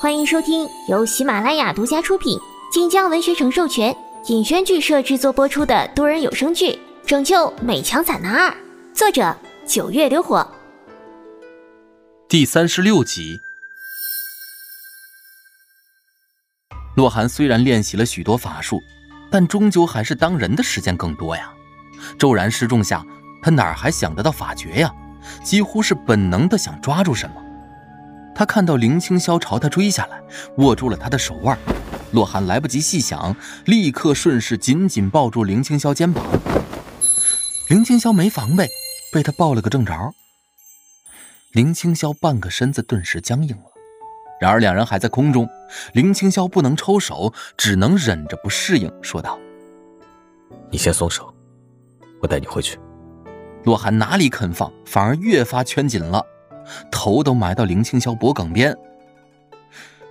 欢迎收听由喜马拉雅独家出品、晋江文学城授权、尹轩剧社制作播出的多人有声剧《拯救美强惨男二》，作者九月流火，第三十六集。洛寒虽然练习了许多法术，但终究还是当人的时间更多呀。骤然失重下，他哪还想得到法诀呀？几乎是本能的想抓住什么。他看到林青霄朝他追下来，握住了他的手腕。洛寒来不及细想，立刻顺势紧紧抱住林青霄肩膀。林青霄没防备，被他抱了个正着。林青霄半个身子顿时僵硬了。然而两人还在空中，林青霄不能抽手，只能忍着不适应，说道：“你先松手，我带你回去。”洛寒哪里肯放，反而越发圈紧了。头都埋到林青霄脖颈边，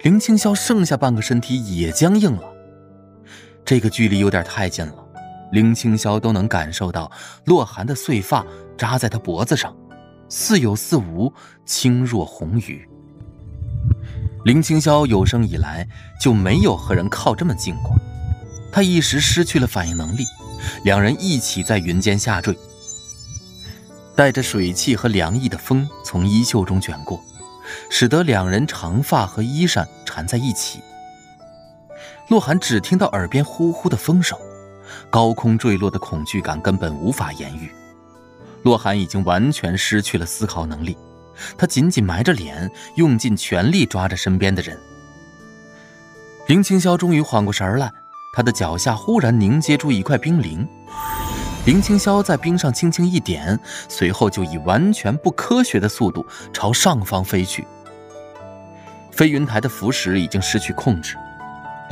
林青霄剩下半个身体也僵硬了。这个距离有点太近了，林青霄都能感受到洛寒的碎发扎在他脖子上，似有似无，轻若红雨。林青霄有生以来就没有和人靠这么近过，他一时失去了反应能力，两人一起在云间下坠。带着水汽和凉意的风从衣袖中卷过，使得两人长发和衣衫缠在一起。洛寒只听到耳边呼呼的风声，高空坠落的恐惧感根本无法言喻。洛寒已经完全失去了思考能力，他紧紧埋着脸，用尽全力抓着身边的人。林青霄终于缓过神来，他的脚下忽然凝结出一块冰凌。林青霄在冰上轻轻一点，随后就以完全不科学的速度朝上方飞去。飞云台的浮石已经失去控制，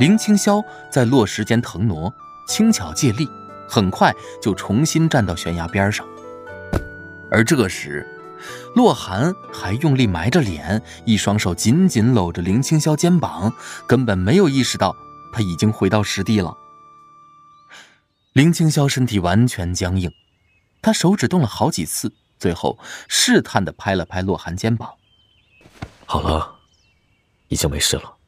林青霄在落石间腾挪，轻巧借力，很快就重新站到悬崖边上。而这时，洛寒还用力埋着脸，一双手紧紧搂着林青霄肩膀，根本没有意识到他已经回到实地了。林青霄身体完全僵硬，他手指动了好几次，最后试探的拍了拍洛寒肩膀。好了，已经没事了。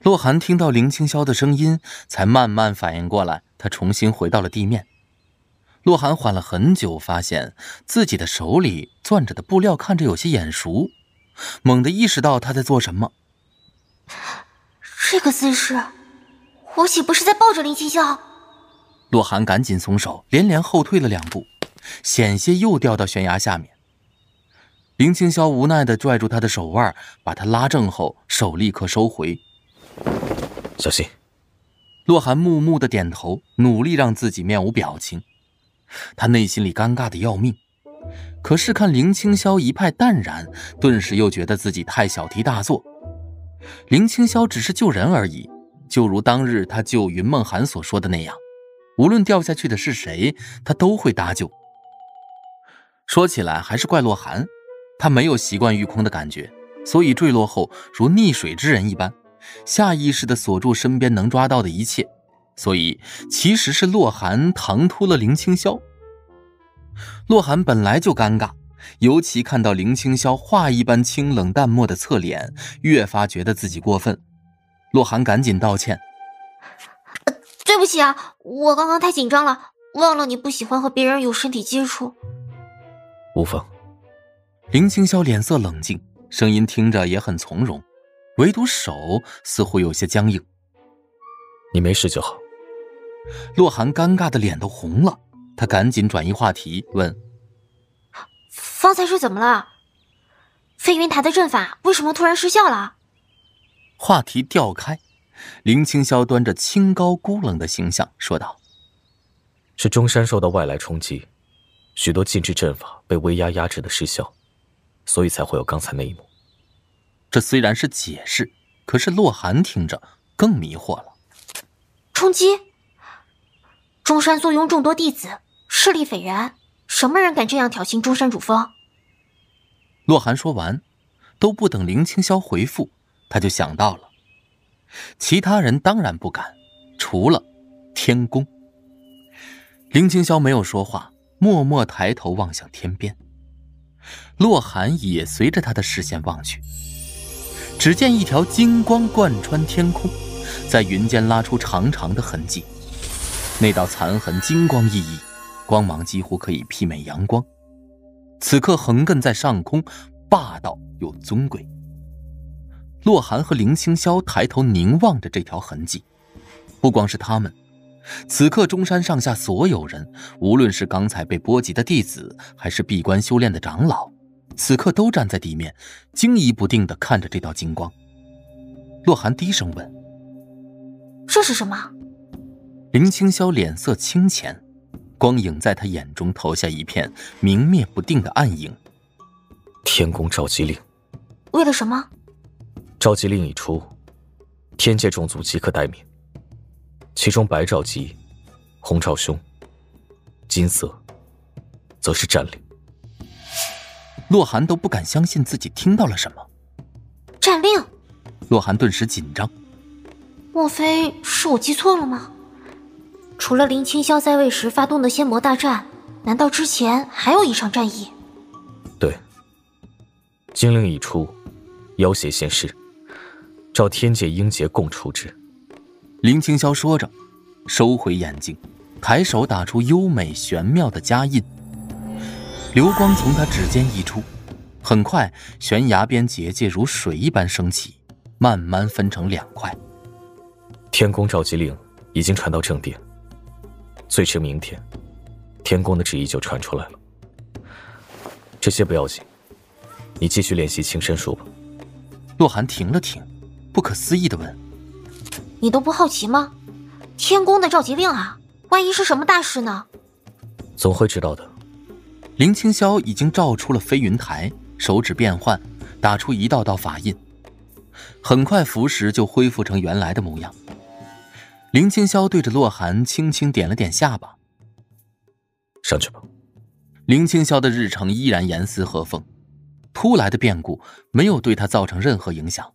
洛寒听到林青霄的声音，才慢慢反应过来，他重新回到了地面。洛寒缓了很久，发现自己的手里攥着的布料看着有些眼熟，猛地意识到他在做什么。这个姿势，我岂不是在抱着林青霄？洛寒赶紧松手，连连后退了两步，险些又掉到悬崖下面。林青霄无奈地拽住他的手腕，把他拉正后，手立刻收回。小心。洛寒木木的点头，努力让自己面无表情。他内心里尴尬的要命，可是看林青霄一派淡然，顿时又觉得自己太小题大做。林青霄只是救人而已，就如当日他救云梦寒所说的那样。无论掉下去的是谁，他都会搭救。说起来，还是怪洛寒，他没有习惯御空的感觉，所以坠落后如溺水之人一般，下意识地锁住身边能抓到的一切。所以，其实是洛寒唐突了林青霄。洛寒本来就尴尬，尤其看到林青霄画一般清冷淡漠的侧脸，越发觉得自己过分。洛寒赶紧道歉。对不起啊，我刚刚太紧张了，忘了你不喜欢和别人有身体接触。无妨。林青霄脸色冷静，声音听着也很从容，唯独手似乎有些僵硬。你没事就好。洛寒尴尬的脸都红了，他赶紧转移话题问：“方才是怎么了？飞云台的阵法为什么突然失效了？”话题调开。林青霄端着清高孤冷的形象说道：“是中山受到外来冲击，许多禁制阵法被威压压制的失效，所以才会有刚才那一幕。这虽然是解释，可是洛寒听着更迷惑了。冲击？中山坐拥众多弟子，势力斐然，什么人敢这样挑衅中山主峰？”洛寒说完，都不等林青霄回复，他就想到了。其他人当然不敢，除了天宫。林青霄没有说话，默默抬头望向天边。洛寒也随着他的视线望去，只见一条金光贯穿天空，在云间拉出长长的痕迹。那道残痕金光熠熠，光芒几乎可以媲美阳光。此刻横亘在上空，霸道又尊贵。洛寒和林清霄抬头凝望着这条痕迹，不光是他们，此刻中山上下所有人，无论是刚才被波及的弟子，还是闭关修炼的长老。此刻都站在地面，惊疑不定的看着这道金光。洛寒低声问：“这是什么？”林清霄脸色清浅，光影在他眼中投下一片明灭不定的暗影。天宫召集令。为了什么？召集令一出，天界种族即刻待命。其中白召集，红召凶，金色，则是战令。洛寒都不敢相信自己听到了什么。战令，洛寒顿时紧张。莫非是我记错了吗？除了林清霄在位时发动的仙魔大战，难道之前还有一场战役？对。金令一出，妖邪现世，召天界英杰共处之。林清霄说着，收回眼睛，抬手打出优美玄妙的加印。流光从他指尖溢出，很快悬崖边结界如水一般升起，慢慢分成两块。天宫召集令已经传到正殿，最迟明天，天宫的旨意就传出来了。这些不要紧，你继续练习轻身术吧。洛寒停了停，不可思议的问：“你都不好奇吗？天宫的召集令啊，万一是什么大事呢？”总会知道的。林清霄已经照出了飞云台，手指变换，打出一道道法印，很快符石就恢复成原来的模样。林清霄对着洛寒轻轻点了点下巴：“上去吧。”林清霄的日程依然严丝合缝，突来的变故没有对他造成任何影响。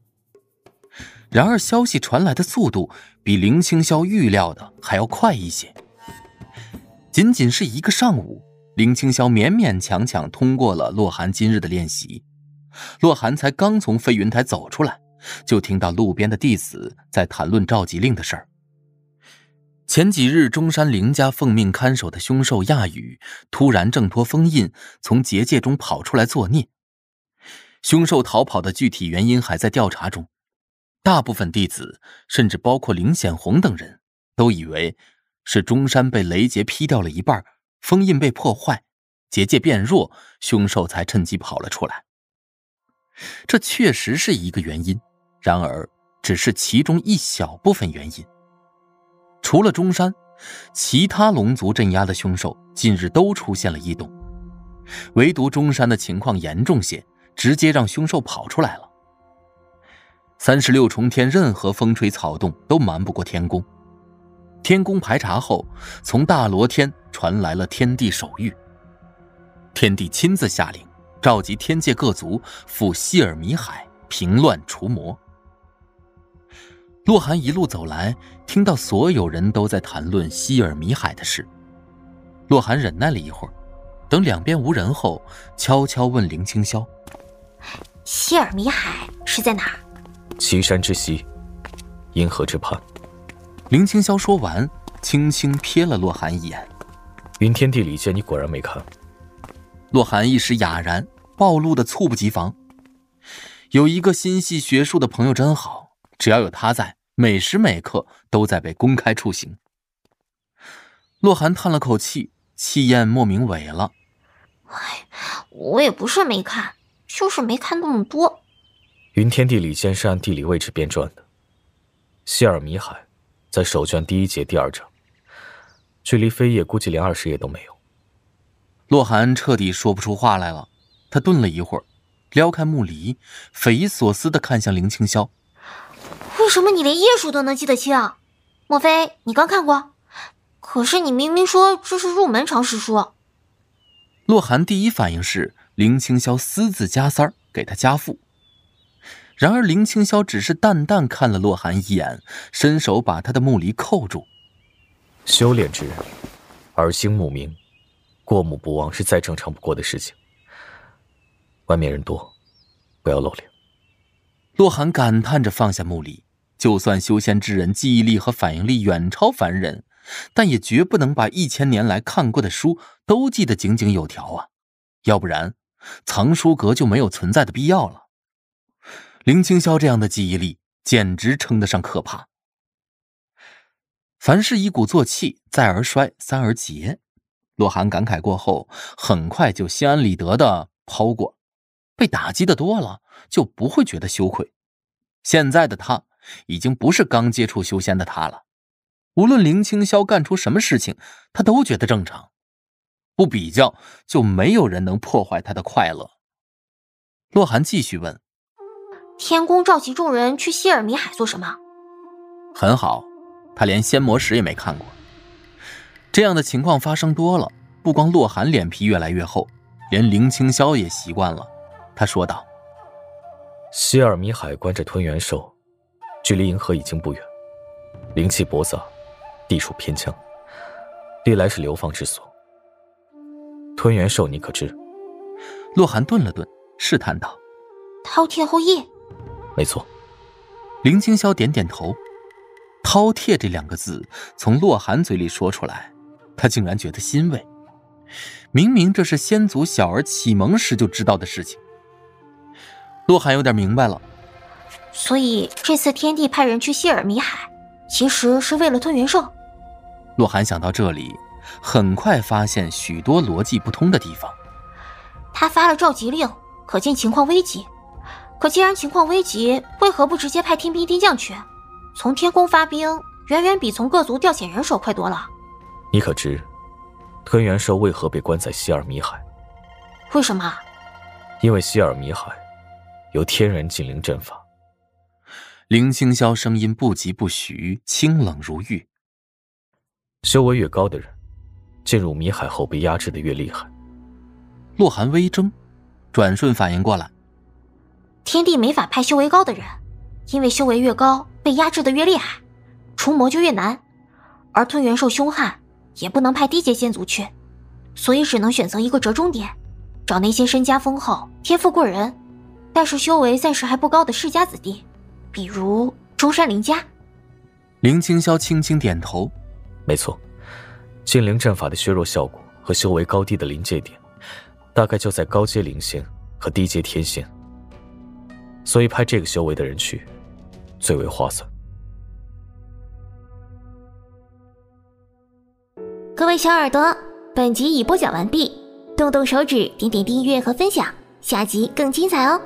然而，消息传来的速度比林清霄预料的还要快一些，仅仅是一个上午。林清霄勉勉强强通过了洛寒今日的练习，洛寒才刚从飞云台走出来，就听到路边的弟子在谈论召集令的事儿。前几日中山林家奉命看守的凶兽亚羽突然挣脱封印，从结界中跑出来作孽。凶兽逃跑的具体原因还在调查中，大部分弟子，甚至包括林显红等人都以为是中山被雷劫劈掉了一半。封印被破坏，结界变弱，凶兽才趁机跑了出来。这确实是一个原因，然而只是其中一小部分原因。除了中山，其他龙族镇压的凶兽近日都出现了异动，唯独中山的情况严重些，直接让凶兽跑出来了。三十六重天，任何风吹草动都瞒不过天宫。天宫排查后，从大罗天传来了天地手谕。天帝亲自下令，召集天界各族赴希尔米海平乱除魔。洛寒一路走来，听到所有人都在谈论希尔米海的事。洛寒忍耐了一会儿，等两边无人后，悄悄问林清霄：“希尔米海是在哪儿？”“岐山之西，银河之畔。”林清霄说完，轻轻瞥了洛寒一眼。云天地理剑，你果然没看。洛寒一时哑然，暴露的猝不及防。有一个心系学术的朋友真好，只要有他在，每时每刻都在被公开处刑。洛寒叹了口气，气焰莫名萎了。哎，我也不是没看，就是没看那么多。云天地理剑是按地理位置编撰的，希尔米海。在手卷第一节第二章，距离扉页估计连二十页都没有。洛寒彻底说不出话来了，他顿了一会儿，撩开木梨，匪夷所思地看向林清霄：“为什么你连页数都能记得清？莫非你刚看过？可是你明明说这是入门常识书。”洛寒第一反应是林清霄私自加塞儿，给他加负。然而，林清霄只是淡淡看了洛寒一眼，伸手把他的木犁扣住。修炼之人，耳兴目明，过目不忘是再正常不过的事情。外面人多，不要露脸。洛寒感叹着放下木犁，就算修仙之人记忆力和反应力远超凡人，但也绝不能把一千年来看过的书都记得井井有条啊，要不然藏书阁就没有存在的必要了。林清霄这样的记忆力简直称得上可怕。凡事一鼓作气，再而衰，三而竭。洛寒感慨过后，很快就心安理得的抛过。被打击的多了，就不会觉得羞愧。现在的他已经不是刚接触修仙的他了。无论林清霄干出什么事情，他都觉得正常。不比较，就没有人能破坏他的快乐。洛寒继续问：“天宫召集众人去希尔米海做什么？”很好，他连仙魔石也没看过。这样的情况发生多了，不光洛寒脸皮越来越厚，连林清霄也习惯了。他说道：“希尔米海关着吞元兽，距离银河已经不远，灵气薄杂，地处偏疆，历来是流放之所。吞元兽，你可知？”洛寒顿了顿，试探道：“饕餮后裔？”“没错。”林清霄点点头。饕餮这两个字从洛寒嘴里说出来。他竟然觉得欣慰，明明这是先祖小儿启蒙时就知道的事情。洛寒有点明白了，所以这次天帝派人去希尔米海，其实是为了吞元兽。洛寒想到这里，很快发现许多逻辑不通的地方。他发了召集令，可见情况危急。可既然情况危急，为何不直接派天兵天将去？从天宫发兵，远远比从各族调遣人手快多了。你可知，吞元兽为何被关在希尔米海？为什么？因为希尔米海有天然禁灵阵法。林清霄声音不疾不徐，清冷如玉。修为越高的人，进入米海后被压制的越厉害。洛寒微怔，转瞬反应过来，天帝没法派修为高的人，因为修为越高，被压制的越厉害，除魔就越难。而吞元兽凶悍。也不能派低阶仙族去，所以只能选择一个折中点，找那些身家丰厚、天赋过人，但是修为暂时还不高的世家子弟，比如中山林家。林清霄轻轻点头，没错，禁灵阵法的削弱效果和修为高低的临界点，大概就在高阶灵仙和低阶天仙，所以派这个修为的人去，最为划算。各位小耳朵，本集已播讲完毕，动动手指，点点订阅和分享，下集更精彩哦！